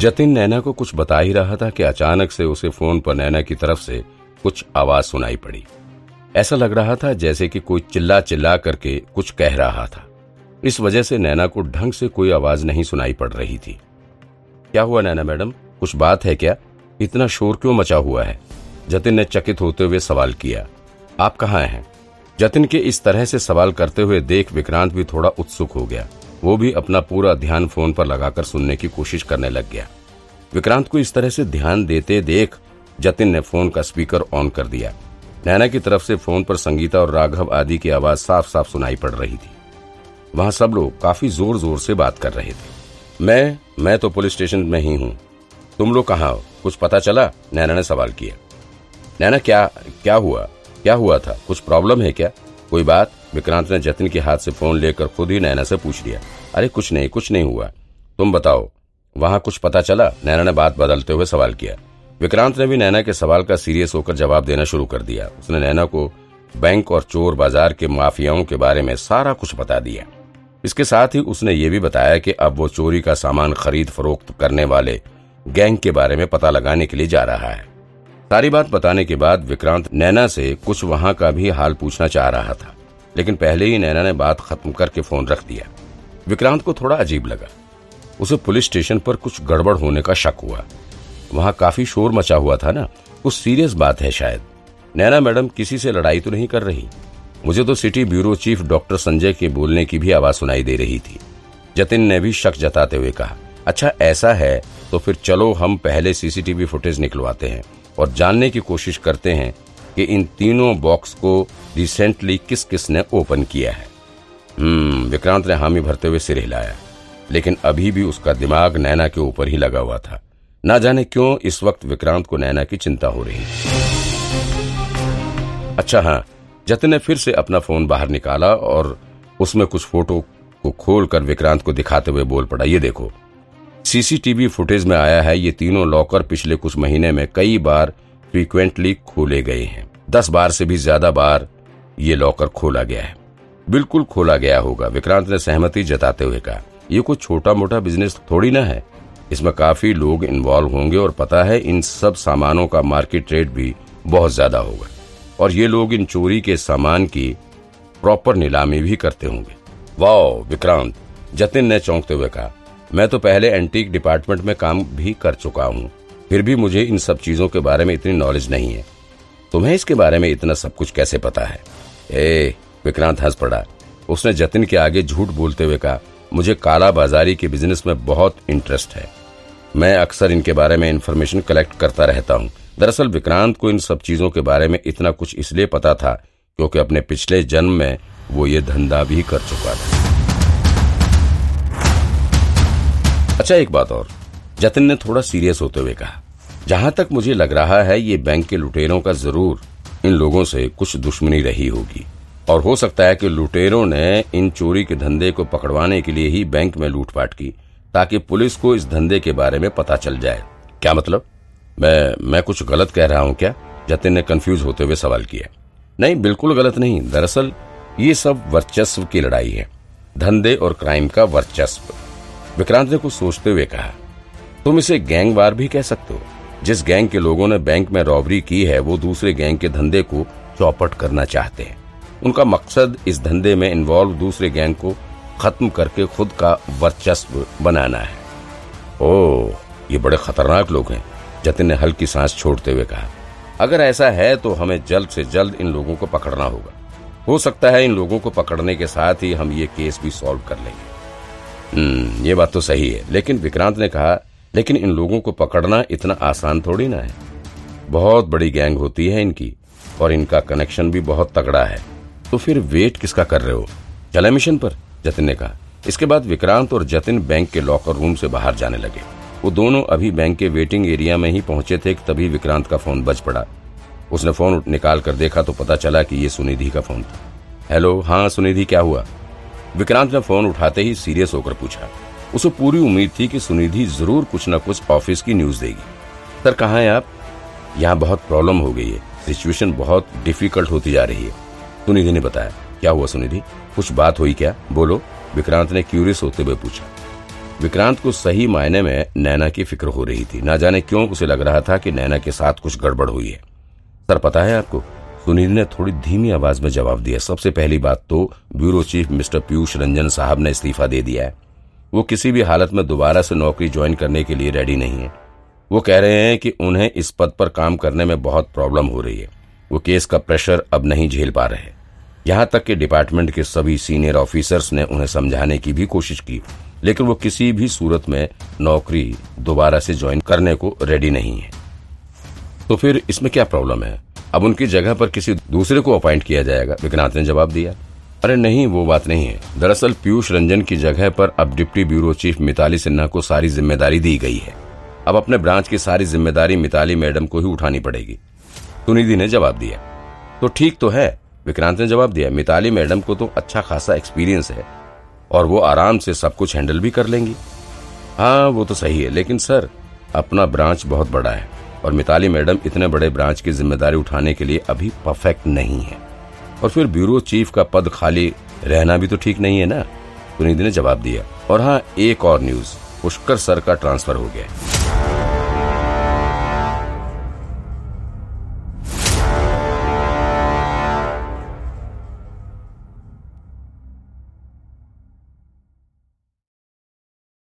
जतिन नैना को कुछ बता ही रहा था कि अचानक से उसे फ़ोन पर नैना की तरफ़ से कुछ आवाज़ सुनाई पड़ी। ऐसा लग रहा था जैसे कि कोई चिल्ला चिल्ला करके कुछ कह रहा था। इस वजह से नैना को ढंग से कोई आवाज़ नहीं सुनाई पड़ रही थी। क्या हुआ नैना मैडम? कुछ बात है क्या? इतना शोर क्यों मचा हुआ है? जतिन ने चकित होते हुए सवाल किया। आप कहाँ हैं? जतिन के इस तरह से सवाल करते हुए देख विक्रांत भी थोड़ा उत्सुक हो गया। वो भी अपना पूरा ध्यान फ़ोन पर लगाकर सुनने की कोशिश करने लग गया। विक्रांत को इस तरह से ध्यान देते देख जतिन ने फ़ोन का स्पीकर ऑन कर दिया। नैना की तरफ़ से फ़ोन पर संगीता और राघव आदि की आवाज़ साफ़ साफ़ सुनाई पड़ रही थी। वहाँ सब लोग काफ़ी ज़ोर ज़ोर से बात कर रहे थे। मैं मैं तो पुलिस स्टेशन में ही हूँ। तुम लोग कहाँ हो? कुछ पता चला? नैना ने सवाल किया। नैना, क्या क्या हुआ? क्या हुआ था? कुछ प्रॉब्लम है क्या? कोई बात? विक्रांत ने जतिन के हाथ से फ़ोन लेकर खुद ही नैना से पूछ लिया। अरे कुछ नहीं कुछ नहीं हुआ। तुम बताओ वहाँ कुछ पता चला, नैना ने बात बदलते हुए सवाल किया। विक्रांत ने भी नैना के सवाल का सीरियस होकर जवाब देना शुरू कर दिया। उसने नैना को बैंक और चोर बाज़ार के माफियाओं के बारे में सारा कुछ बता दिया। इसके साथ ही उसने ये भी बताया कि अब वो चोरी का सामान खरीद फरोख्त करने वाले गैंग के बारे में पता लगाने के लिए जा रहा है। सारी बात बताने के बाद विक्रांत नैना से कुछ वहाँ का भी हाल पूछना चाह रहा था, लेकिन पहले ही नैना ने बात खत्म करके फ़ोन रख दिया। विक्रांत को थोड़ा अजीब लगा। उसे पुलिस स्टेशन पर कुछ गड़बड़ होने का शक हुआ। वहाँ काफ़ी शोर मचा हुआ था ना? कुछ सीरियस बात है शायद। नैना मैडम, किसी से लड़ाई तो नहीं कर रही? मुझे तो city bureau chief doctor Sanjay के बोलने की भी आवाज़ सुनाई दे रही थी। जतिन ने भी शक जताते हुए कहा अच्छा ऐसा है तो फिर चलो हम पहले सीसीटीवी फुटेज निकलवाते हैं और जानने की कोशिश करते हैं कि इन तीनों बॉक्स को रिसेंटली किस किस ने ओपन किया है। हम्म विक्रांत ने हामी भरते हुए सिर हिलाया। लेकिन अभी भी उसका दिमाग नैना के ऊपर ही लगा हुआ था। ना जाने क्यों इस वक्त विक्रांत को नैना की चिंता हो रही अच्छा हाँ जतिन ने फिर से अपना फ़ोन बाहर निकाला और उसमें कुछ फ़ोटो को खोलकर विक्रांत को दिखाते हुए बोल पड़ा, ये देखो, सीसीटीवी फुटेज में आया है, ये तीनों लॉकर पिछले कुछ महीने में कई बार फ्रीक्वेंटली खोले गए हैं। दस बार से भी ज़्यादा बार ये लॉकर खोला गया है। बिल्कुल खोला गया होगा, विक्रांत ने सहमति जताते हुए कहा। ये कुछ छोटा मोटा बिज़नेस थोड़ी ना है। इसमें काफ़ी लोग इन्वॉल्व होंगे और पता है इन सब सामानों का मार्केट रेट भी बहुत ज़्यादा होगा। और ये लोग इन चोरी के सामान की प्रॉपर नीलामी भी करते होंगे। वाह विक्रांत, जतिन ने चौंकते हुए कहा, मैं तो पहले एंटीक डिपार्टमेंट में काम भी कर चुका हूँ, फिर भी मुझे इन सब चीज़ों के बारे में इतनी नॉलेज नहीं है। तुम्हें इसके बारे में इतना सब कुछ कैसे पता है? ए, विक्रांत हंस पड़ा। उसने जतिन के आगे झूठ बोलते हुए कहा मुझे काला बाजारी के बिज़नेस में बहुत इंटरेस्ट है। मैं अक्सर इनके बारे में इन्फॉर्मेशन कलेक्ट करता रहता हूँ। दरअसल विक्रांत को इन सब चीज़ों के बारे में इतना कुछ इसलिए पता था क्योंकि अपने पिछले जन्म में वो ये धंधा भी कर चुका था। अच्छा एक बात और। जतिन ने थोड़ा सीरियस होते हुए कहा, जहाँ तक मुझे लग रहा है ये बैंक के लुटेरों का ज़रूर इन लोगों से कुछ दुश्मनी रही होगी। और हो सकता है कि लुटेरों ने इन चोरी के धंधे को पकड़वाने के लिए ही बैंक में लूटपाट की, ताकि पुलिस को इस धंधे के बारे में पता चल जाए। क्या मतलब? मैं मैं कुछ गलत कह रहा हूँ क्या, जतिन ने कंफ्यूज होते हुए सवाल किया। नहीं, बिल्कुल गलत नहीं। दरअसल, ये सब वर्चस्व की लड़ाई है। धंधे और क्राइम का वर्चस्व। विक्रांत ने कुछ सोचते हुए कहा, तुम इसे गैंग वार भी कह सकते हो। जिस गैंग के लोगों ने बैंक में रॉबरी की है, वो दूसरे गैंग के धंधे को चौपट करना चाहते हैं। उनका मकसद इस धंधे में इन्वॉल्व दूसरे गैंग को खत्म करके खुद का वर्चस्व बनाना है। ओ ये बड़े खतरनाक लोग हैं, जतिन ने हल्की सांस छोड़ते हुए कहा। अगर ऐसा है तो हमें जल्द से जल्द इन लोगों को पकड़ना होगा। हो सकता है इन लोगों को पकड़ने के साथ ही हम ये केस भी सॉल्व कर लेंगे। हम्म ये बात तो सही है, लेकिन विक्रांत ने कहा, लेकिन इन लोगों को पकड़ना इतना आसान थोड़ी ना है। बहुत बड़ी गैंग होती है इनकी, और इनका कनेक्शन भी बहुत तगड़ा है। तो फिर वेट किसका कर रहे हो? चले मिशन पर, जतिन ने कहा। इसके बाद विक्रांत और जतिन बैंक के लॉकर रूम से बाहर जाने लगे। वो दोनों अभी बैंक के वेटिंग एरिया में ही पहुँचे थे, तभी विक्रांत का फ़ोन बज पड़ा। उसने फ़ोन निकाल कर देखा तो पता चला कि ये सुनिधि का फ़ोन था। हेलो हाँ सुनिधि, क्या हुआ? विक्रांत ने फ़ोन उठाते ही सीरियस होकर पूछा। उसे पूरी उम्मीद थी कि सुनिधि ज़रूर कुछ न कुछ ऑफ़िस की न्यूज़ देगी। सर, कहाँ हैं आप? यहाँ बहुत प्रॉब्लम हो गई है। सिचुएशन बहुत डिफ़िकल्ट होती जा रही है। सुनिधि ने बताया? क्या हुआ सुनिधि? कुछ बात हुई क्या? बोलो। विक्रांत ने क्यूरियस होते हुए पूछा। विक्रांत को सही मायने में नैना की फ़िक्र हो रही थी। ना जाने क्यों उसे लग रहा था कि नैना के साथ कुछ गड़बड़ हुई है। सर, पता है आपको? सुनील ने थोड़ी धीमी आवाज़ में जवाब दिया। सबसे पहली बात तो bureau chief mister Piyush Ranjan साहब ने इस्तीफा दे दिया है। वो किसी भी हालत में दोबारा से नौकरी ज्वाइन करने के लिए रेडी नहीं है। वो कह रहे हैं कि उन्हें इस पद पर काम करने में बहुत प्रॉब्लम हो रही है। वो केस का प्रेशर अब नहीं झेल पा रहे यहाँ तक कि डिपार्टमेंट के सभी सीनियर ऑफिसर्स ने उन्हें समझाने की भी कोशिश की, लेकिन वो किसी भी सूरत में नौकरी दोबारा से ज्वाइन करने को रेडी नहीं है। तो फिर इसमें क्या प्रॉब्लम है? अब उनकी जगह पर किसी दूसरे को अपॉइंट किया जाएगा? विक्रांत ने जवाब दिया। अरे नहीं, वो बात नहीं है। दरअसल पीयूष रंजन की जगह पर अब deputy bureau chief Mitali Sinha को सारी ज़िम्मेदारी दी गई है। अब अपने ब्रांच की सारी ज़िम्मेदारी मिताली मैडम को ही उठानी पड़ेगी। सुनिधि ने जवाब दिया। तो ठीक तो है विक्रांत ने जवाब दिया, मिताली मैडम को तो अच्छा खासा एक्सपीरियंस है और वो आराम से सब कुछ हैंडल भी कर लेंगी। हाँ वो तो सही है, लेकिन सर, अपना ब्रांच बहुत बड़ा है और मिताली मैडम इतने बड़े ब्रांच की ज़िम्मेदारी उठाने के लिए अभी परफेक्ट नहीं है। और फिर ब्यूरो चीफ का पद खाली रहना भी तो ठीक नहीं है ना? सुनिधि ने जवाब दिया, और हाँ एक और न्यूज़ पुष्कर सर का ट्रांसफ़र हो गया